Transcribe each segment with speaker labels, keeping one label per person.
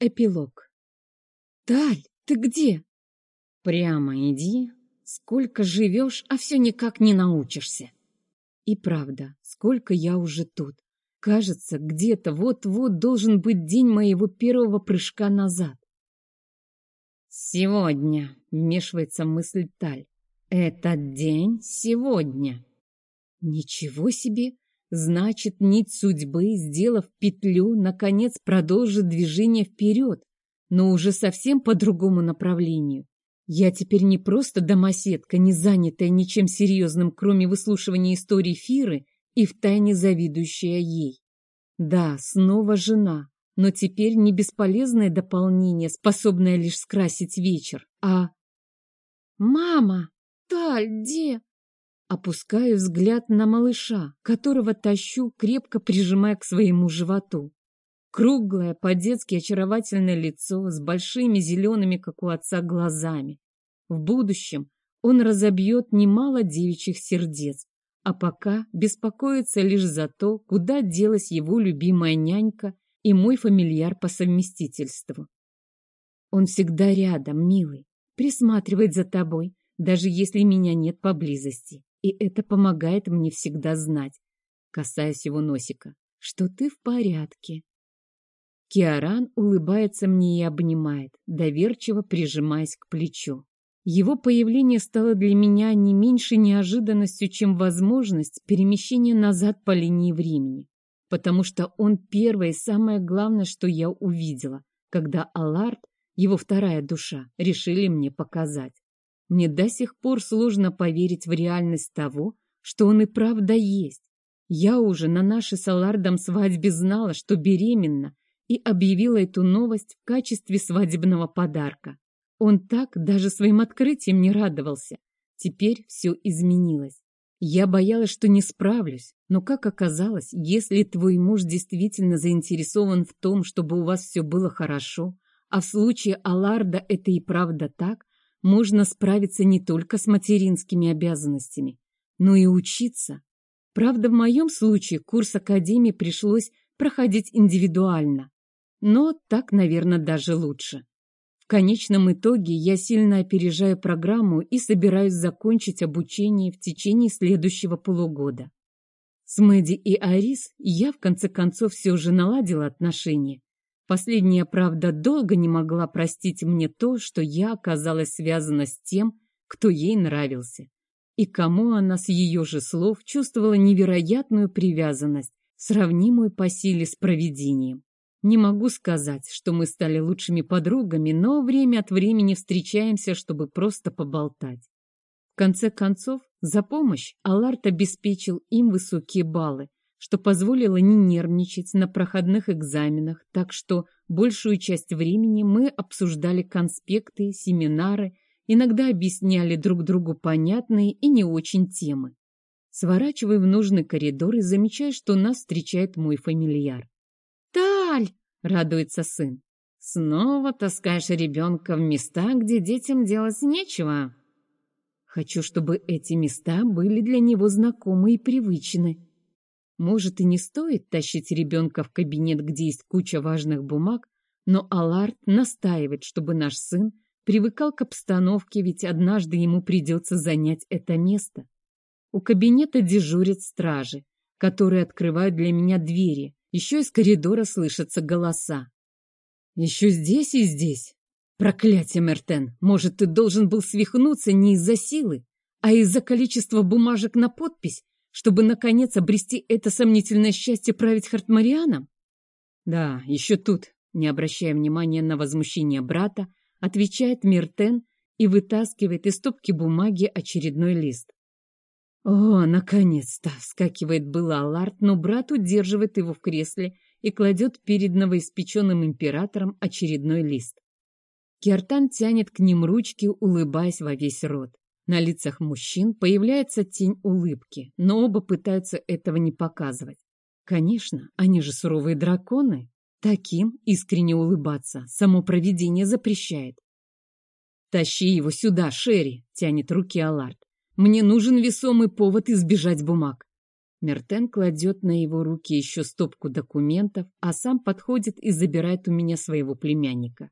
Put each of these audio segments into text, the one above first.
Speaker 1: Эпилог. «Таль, ты где?»
Speaker 2: «Прямо иди. Сколько живешь, а все никак не научишься».
Speaker 1: И правда, сколько я уже тут. Кажется, где-то вот-вот должен быть день моего первого прыжка назад.
Speaker 2: «Сегодня», — вмешивается мысль Таль. «Этот день сегодня».
Speaker 1: Ничего себе! Значит, нить судьбы, сделав петлю, наконец продолжит движение вперед, но уже совсем по другому направлению. Я теперь не просто домоседка, не занятая ничем серьезным, кроме выслушивания истории Фиры и втайне завидующая ей. Да, снова жена, но теперь не бесполезное дополнение, способное лишь скрасить вечер, а... «Мама! Таль, где?» Опускаю взгляд на малыша, которого тащу, крепко прижимая к своему животу. Круглое, по-детски очаровательное лицо с большими зелеными, как у отца, глазами. В будущем он разобьет немало девичьих сердец, а пока беспокоится лишь за то, куда делась его любимая нянька и мой фамильяр по совместительству. Он всегда рядом, милый, присматривает за тобой, даже если меня нет поблизости и это помогает мне всегда знать, касаясь его носика, что ты в порядке. Киаран улыбается мне и обнимает, доверчиво прижимаясь к плечу. Его появление стало для меня не меньшей неожиданностью, чем возможность перемещения назад по линии времени, потому что он первое и самое главное, что я увидела, когда Аларт, его вторая душа, решили мне показать. Мне до сих пор сложно поверить в реальность того, что он и правда есть. Я уже на нашей с Алардом свадьбе знала, что беременна, и объявила эту новость в качестве свадебного подарка. Он так даже своим открытием не радовался. Теперь все изменилось. Я боялась, что не справлюсь, но, как оказалось, если твой муж действительно заинтересован в том, чтобы у вас все было хорошо, а в случае Аларда это и правда так, можно справиться не только с материнскими обязанностями, но и учиться. Правда, в моем случае курс академии пришлось проходить индивидуально, но так, наверное, даже лучше. В конечном итоге я сильно опережаю программу и собираюсь закончить обучение в течение следующего полугода. С Мэдди и Арис я, в конце концов, все же наладила отношения, Последняя, правда, долго не могла простить мне то, что я оказалась связана с тем, кто ей нравился, и кому она с ее же слов чувствовала невероятную привязанность, сравнимую по силе с провидением. Не могу сказать, что мы стали лучшими подругами, но время от времени встречаемся, чтобы просто поболтать. В конце концов, за помощь Аларт обеспечил им высокие баллы, что позволило не нервничать на проходных экзаменах, так что большую часть времени мы обсуждали конспекты, семинары, иногда объясняли друг другу понятные и не очень темы. Сворачиваю в нужный коридор и замечаю, что нас встречает мой фамильяр. «Таль!» — радуется сын. «Снова таскаешь ребенка в места, где детям делать нечего?» Хочу, чтобы эти места были для него знакомы и привычны. Может, и не стоит тащить ребенка в кабинет, где есть куча важных бумаг, но Аларт настаивает, чтобы наш сын привыкал к обстановке, ведь однажды ему придется занять это место. У кабинета дежурят стражи, которые открывают для меня двери. Еще из коридора слышатся голоса. Еще здесь и здесь. Проклятие, Мертен, может, ты должен был свихнуться не из-за силы, а из-за количества бумажек на подпись, чтобы, наконец, обрести это сомнительное счастье править Хартмарианом? Да, еще тут, не обращая внимания на возмущение брата, отвечает Миртен и вытаскивает из стопки бумаги очередной лист. «О, наконец-то!» — вскакивает было Аларт, но брат удерживает его в кресле и кладет перед новоиспеченным императором очередной лист. Кертан тянет к ним ручки, улыбаясь во весь рот. На лицах мужчин появляется тень улыбки, но оба пытаются этого не показывать. Конечно, они же суровые драконы. Таким искренне улыбаться само провидение запрещает. «Тащи его сюда, Шерри!» — тянет руки Аларт. «Мне нужен весомый повод избежать бумаг». Мертен кладет на его руки еще стопку документов, а сам подходит и забирает у меня своего племянника.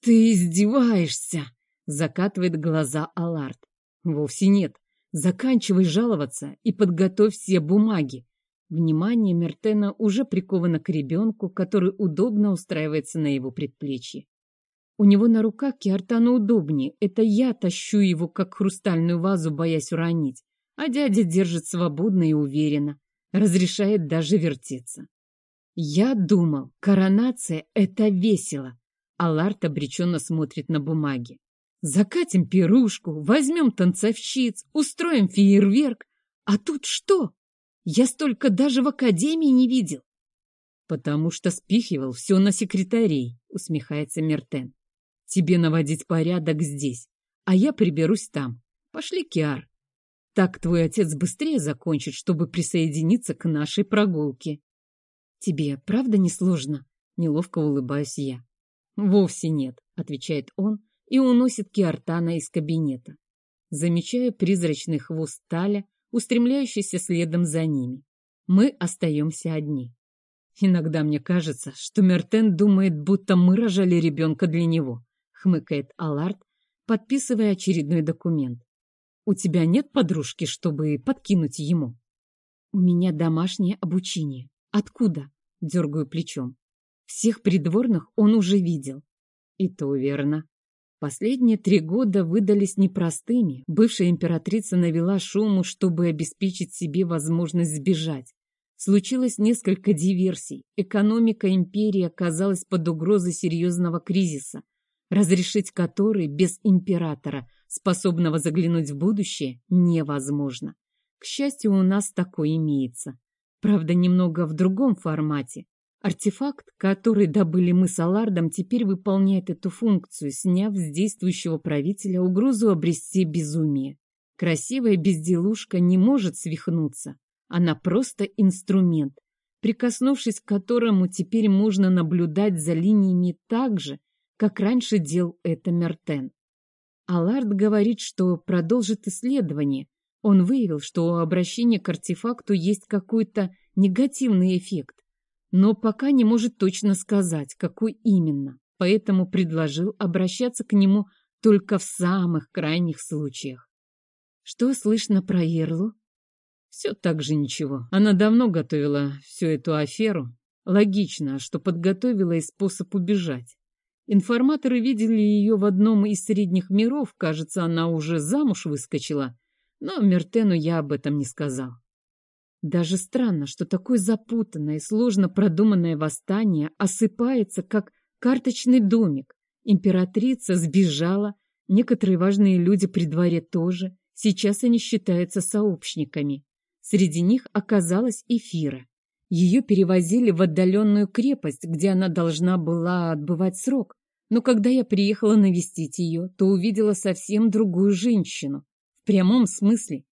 Speaker 1: «Ты издеваешься!» — закатывает глаза Аларт. «Вовсе нет. Заканчивай жаловаться и подготовь все бумаги. Внимание Мертена уже приковано к ребенку, который удобно устраивается на его предплечье. У него на руках Киартану удобнее. Это я тащу его, как хрустальную вазу, боясь уронить. А дядя держит свободно и уверенно. Разрешает даже вертеться. Я думал, коронация — это весело. Аларт обреченно смотрит на бумаги. Закатим пирушку, возьмем танцовщиц, устроим фейерверк. А тут что? Я столько даже в академии не видел. Потому что спихивал все на секретарей, усмехается Мертен. Тебе наводить порядок здесь, а я приберусь там. Пошли, Киар. Так твой отец быстрее закончит, чтобы присоединиться к нашей прогулке. Тебе правда не сложно? Неловко улыбаюсь я. Вовсе нет, отвечает он и уносит Киартана из кабинета. Замечаю призрачный хвост Таля, устремляющийся следом за ними. Мы остаемся одни. Иногда мне кажется, что Мертен думает, будто мы рожали ребенка для него, хмыкает Аларт, подписывая очередной документ. У тебя нет подружки, чтобы подкинуть ему? У меня домашнее обучение. Откуда? Дергаю плечом. Всех придворных он уже видел. И то верно. Последние три года выдались непростыми. Бывшая императрица навела шуму, чтобы обеспечить себе возможность сбежать. Случилось несколько диверсий. Экономика империи оказалась под угрозой серьезного кризиса, разрешить который без императора, способного заглянуть в будущее, невозможно. К счастью, у нас такое имеется. Правда, немного в другом формате. Артефакт, который добыли мы с Алардом, теперь выполняет эту функцию, сняв с действующего правителя угрозу обрести безумие. Красивая безделушка не может свихнуться. Она просто инструмент, прикоснувшись к которому теперь можно наблюдать за линиями так же, как раньше делал это Мертен. Алард говорит, что продолжит исследование. Он выявил, что у обращения к артефакту есть какой-то негативный эффект но пока не может точно сказать, какой именно, поэтому предложил обращаться к нему только в самых крайних случаях. Что слышно про Ерлу? Все так же ничего. Она давно готовила всю эту аферу. Логично, что подготовила и способ убежать. Информаторы видели ее в одном из средних миров, кажется, она уже замуж выскочила, но Мертену я об этом не сказал. Даже странно, что такое запутанное и сложно продуманное восстание осыпается, как карточный домик. Императрица сбежала, некоторые важные люди при дворе тоже. Сейчас они считаются сообщниками. Среди них оказалась Эфира. Ее перевозили в отдаленную крепость, где она должна была отбывать срок. Но когда я приехала навестить ее, то увидела совсем другую женщину. В прямом смысле.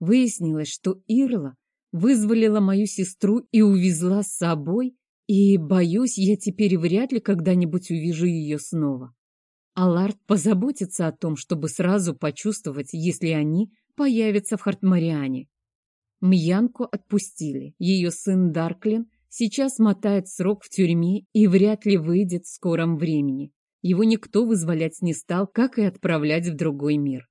Speaker 1: Выяснилось, что Ирла вызволила мою сестру и увезла с собой, и, боюсь, я теперь вряд ли когда-нибудь увижу ее снова. Аларт позаботится о том, чтобы сразу почувствовать, если они появятся в Хартмариане. Мьянку отпустили. Ее сын Дарклин сейчас мотает срок в тюрьме и вряд ли выйдет в скором времени. Его никто вызволять не стал, как и отправлять в другой мир.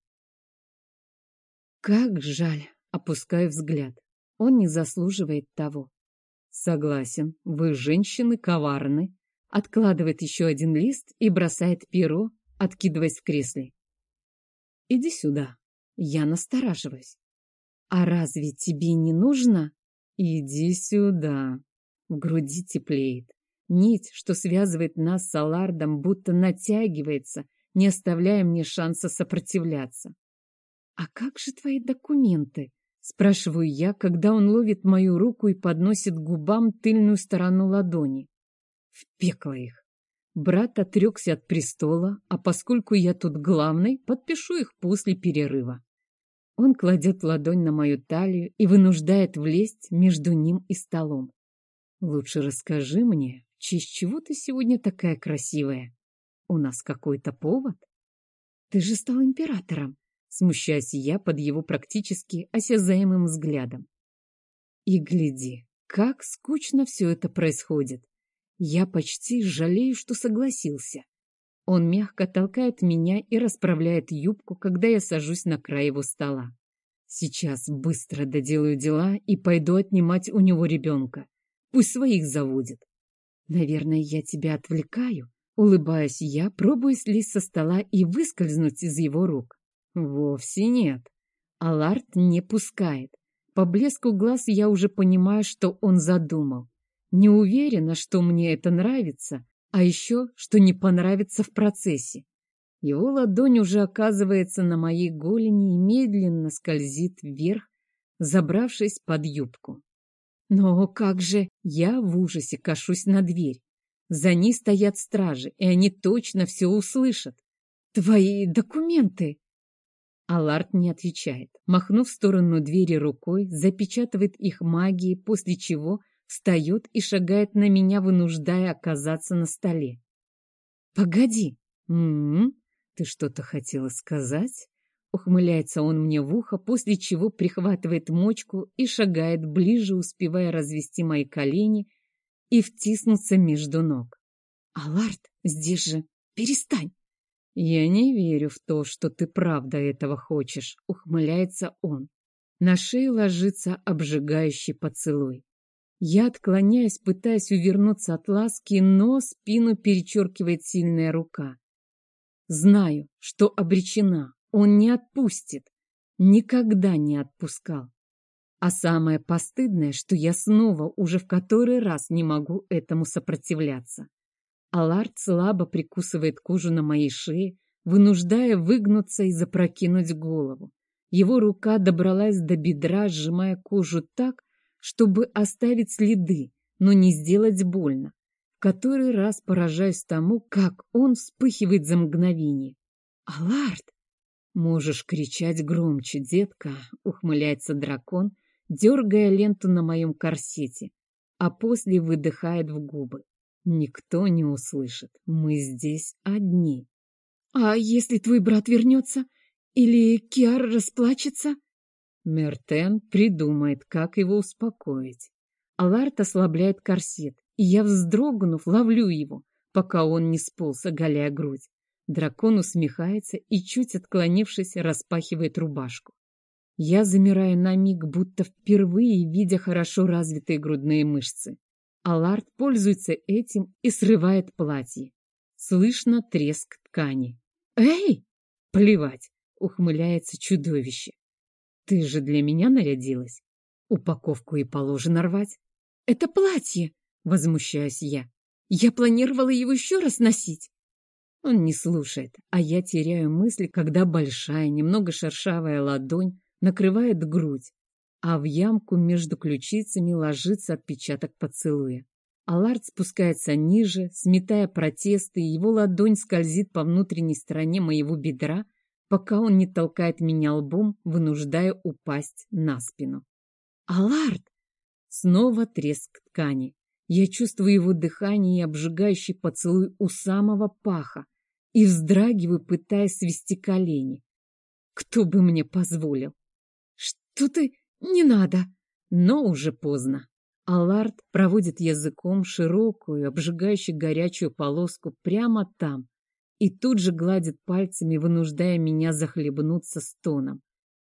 Speaker 1: Как жаль, опускаю взгляд. Он не заслуживает того. Согласен, вы, женщины, коварны. Откладывает еще один лист и бросает перо, откидываясь в кресле. Иди сюда. Я настораживаюсь. А разве тебе не нужно? Иди сюда. В груди теплеет. Нить, что связывает нас с Алардом, будто натягивается, не оставляя мне шанса сопротивляться. А как же твои документы? Спрашиваю я, когда он ловит мою руку и подносит губам тыльную сторону ладони. В пекло их. Брат отрекся от престола, а поскольку я тут главный, подпишу их после перерыва. Он кладет ладонь на мою талию и вынуждает влезть между ним и столом. Лучше расскажи мне, в честь чего ты сегодня такая красивая? У нас какой-то повод? Ты же стал императором. Смущаюсь я под его практически осязаемым взглядом. И гляди, как скучно все это происходит. Я почти жалею, что согласился. Он мягко толкает меня и расправляет юбку, когда я сажусь на край его стола. Сейчас быстро доделаю дела и пойду отнимать у него ребенка. Пусть своих заводит. Наверное, я тебя отвлекаю. Улыбаюсь я, пробую слезть со стола и выскользнуть из его рук. Вовсе нет. Аларт не пускает. По блеску глаз я уже понимаю, что он задумал. Не уверена, что мне это нравится, а еще, что не понравится в процессе. Его ладонь уже оказывается на моей голени и медленно скользит вверх, забравшись под юбку. Но как же я в ужасе кашусь на дверь. За ней стоят стражи, и они точно все услышат. Твои документы. Аларт не отвечает. Махнув в сторону двери рукой, запечатывает их магией, после чего встает и шагает на меня, вынуждая оказаться на столе. «Погоди! М -м -м, ты что-то хотела сказать?» Ухмыляется он мне в ухо, после чего прихватывает мочку и шагает ближе, успевая развести мои колени и втиснуться между ног. «Аларт, здесь же... Перестань!» «Я не верю в то, что ты правда этого хочешь», — ухмыляется он. На шею ложится обжигающий поцелуй. Я отклоняюсь, пытаясь увернуться от ласки, но спину перечеркивает сильная рука. Знаю, что обречена, он не отпустит. Никогда не отпускал. А самое постыдное, что я снова уже в который раз не могу этому сопротивляться. Аларт слабо прикусывает кожу на моей шее, вынуждая выгнуться и запрокинуть голову. Его рука добралась до бедра, сжимая кожу так, чтобы оставить следы, но не сделать больно. В который раз поражаюсь тому, как он вспыхивает за мгновение. «Аларт!» «Можешь кричать громче, детка», — ухмыляется дракон, дергая ленту на моем корсете, а после выдыхает в губы. «Никто не услышит. Мы здесь одни». «А если твой брат вернется? Или Киар расплачется?» Мертен придумает, как его успокоить. Аларт ослабляет корсет, и я, вздрогнув, ловлю его, пока он не сполз, оголяя грудь. Дракон усмехается и, чуть отклонившись, распахивает рубашку. Я замираю на миг, будто впервые видя хорошо развитые грудные мышцы. Аларт пользуется этим и срывает платье. Слышно треск ткани. «Эй!» «Плевать!» — ухмыляется чудовище. «Ты же для меня нарядилась. Упаковку и положено рвать». «Это платье!» — возмущаюсь я. «Я планировала его еще раз носить». Он не слушает, а я теряю мысли, когда большая, немного шершавая ладонь накрывает грудь, а в ямку между ключицами ложится отпечаток поцелуя. Аларт спускается ниже, сметая протесты, его ладонь скользит по внутренней стороне моего бедра, пока он не толкает меня лбом, вынуждая упасть на спину. «Аларт!» Снова треск ткани. Я чувствую его дыхание и обжигающий поцелуй у самого паха, и вздрагиваю, пытаясь свести колени. Кто бы мне позволил? Что ты... Не надо! Но уже поздно. Аларт проводит языком широкую, обжигающую горячую полоску прямо там и тут же гладит пальцами, вынуждая меня захлебнуться стоном.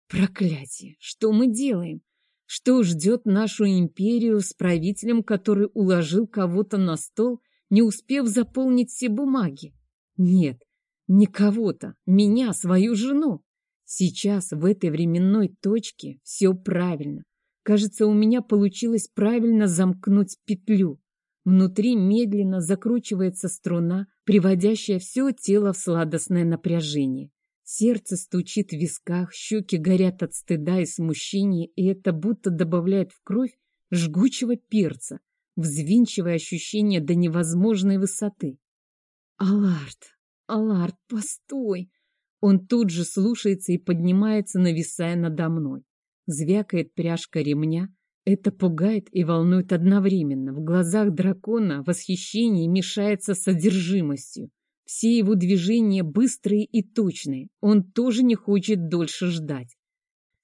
Speaker 1: Проклятие! Что мы делаем? Что ждет нашу империю с правителем, который уложил кого-то на стол, не успев заполнить все бумаги? Нет, не кого-то, меня, свою жену. Сейчас, в этой временной точке, все правильно. Кажется, у меня получилось правильно замкнуть петлю. Внутри медленно закручивается струна, приводящая все тело в сладостное напряжение. Сердце стучит в висках, щеки горят от стыда и смущения, и это будто добавляет в кровь жгучего перца, взвинчивая ощущение до невозможной высоты. Аларт, Аларт, постой! Он тут же слушается и поднимается, нависая надо мной. Звякает пряжка ремня. Это пугает и волнует одновременно. В глазах дракона восхищение мешается с содержимостью. Все его движения быстрые и точные. Он тоже не хочет дольше ждать.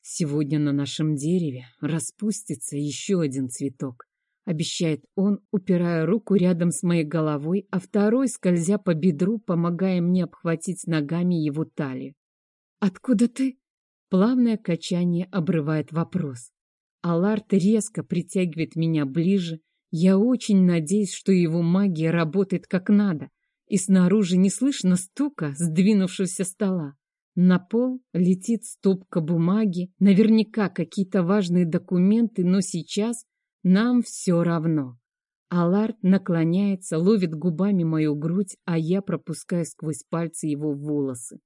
Speaker 1: Сегодня на нашем дереве распустится еще один цветок, обещает он, упирая руку рядом с моей головой, а второй, скользя по бедру, помогая мне обхватить ногами его талию. «Откуда ты?» Плавное качание обрывает вопрос. Аларт резко притягивает меня ближе. Я очень надеюсь, что его магия работает как надо, и снаружи не слышно стука сдвинувшегося стола. На пол летит стопка бумаги, наверняка какие-то важные документы, но сейчас нам все равно. Аларт наклоняется, ловит губами мою грудь, а я пропускаю сквозь пальцы его волосы.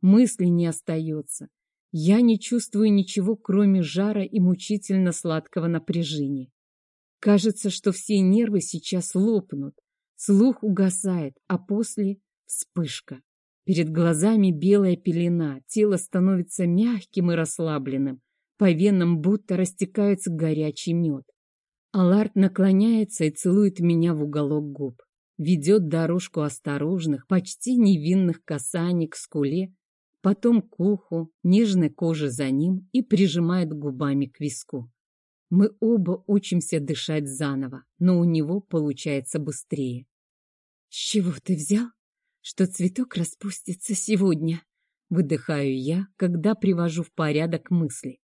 Speaker 1: Мысли не остается. Я не чувствую ничего, кроме жара и мучительно сладкого напряжения. Кажется, что все нервы сейчас лопнут. Слух угасает, а после — вспышка. Перед глазами белая пелена, тело становится мягким и расслабленным. По венам будто растекается горячий мед. Аларт наклоняется и целует меня в уголок губ. Ведет дорожку осторожных, почти невинных касаний к скуле, потом к уху, нежной коже за ним и прижимает губами к виску. Мы оба учимся дышать заново, но у него получается быстрее. — С чего ты взял? что цветок распустится сегодня. Выдыхаю я, когда привожу в порядок мысли.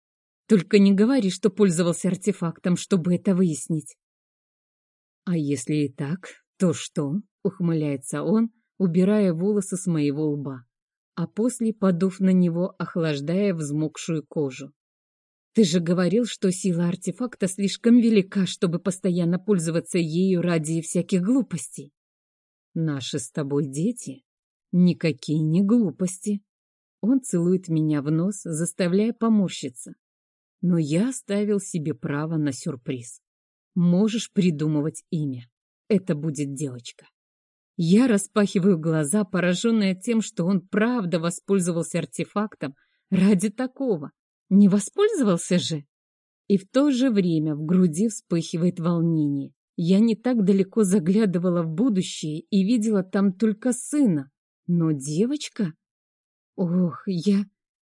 Speaker 1: Только не говори, что пользовался артефактом, чтобы это выяснить. А если и так, то что? Ухмыляется он, убирая волосы с моего лба, а после, подув на него, охлаждая взмокшую кожу. Ты же говорил, что сила артефакта слишком велика, чтобы постоянно пользоваться ею ради всяких глупостей. Наши с тобой дети? Никакие не глупости. Он целует меня в нос, заставляя поморщиться. Но я оставил себе право на сюрприз. Можешь придумывать имя. Это будет девочка. Я распахиваю глаза, пораженная тем, что он правда воспользовался артефактом ради такого. Не воспользовался же? И в то же время в груди вспыхивает волнение. Я не так далеко заглядывала в будущее и видела там только сына. Но девочка? Ох, я...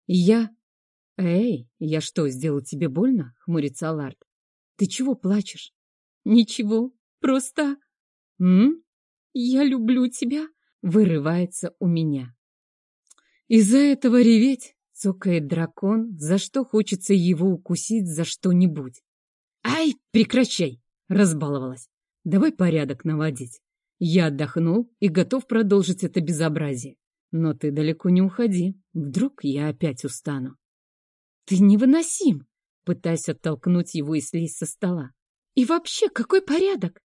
Speaker 1: я... Эй, я что, сделал тебе больно? Хмурится Аларт. Ты чего плачешь? Ничего, просто... М? Я люблю тебя, вырывается у меня. Из-за этого реветь, цокает дракон, за что хочется его укусить за что-нибудь. Ай, прекращай! Разбаловалась. Давай порядок наводить. Я отдохнул и готов продолжить это безобразие. Но ты далеко не уходи. Вдруг я опять устану. Ты невыносим, пытаясь оттолкнуть его и слезть со стола. И вообще, какой порядок?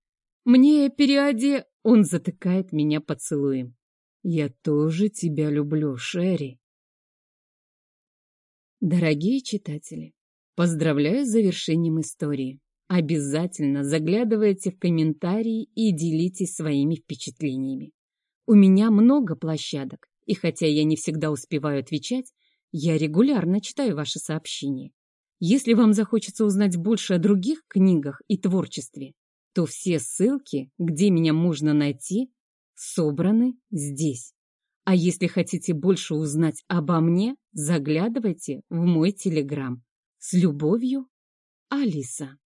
Speaker 1: Мне переоде... Он затыкает меня поцелуем. Я тоже тебя люблю, Шерри. Дорогие читатели, поздравляю с завершением истории. Обязательно заглядывайте в комментарии и делитесь своими впечатлениями. У меня много площадок, и хотя я не всегда успеваю отвечать, я регулярно читаю ваши сообщения. Если вам захочется узнать больше о других книгах и творчестве, то все ссылки, где меня можно найти, собраны здесь. А если хотите больше узнать обо мне, заглядывайте в мой телеграм. С любовью, Алиса.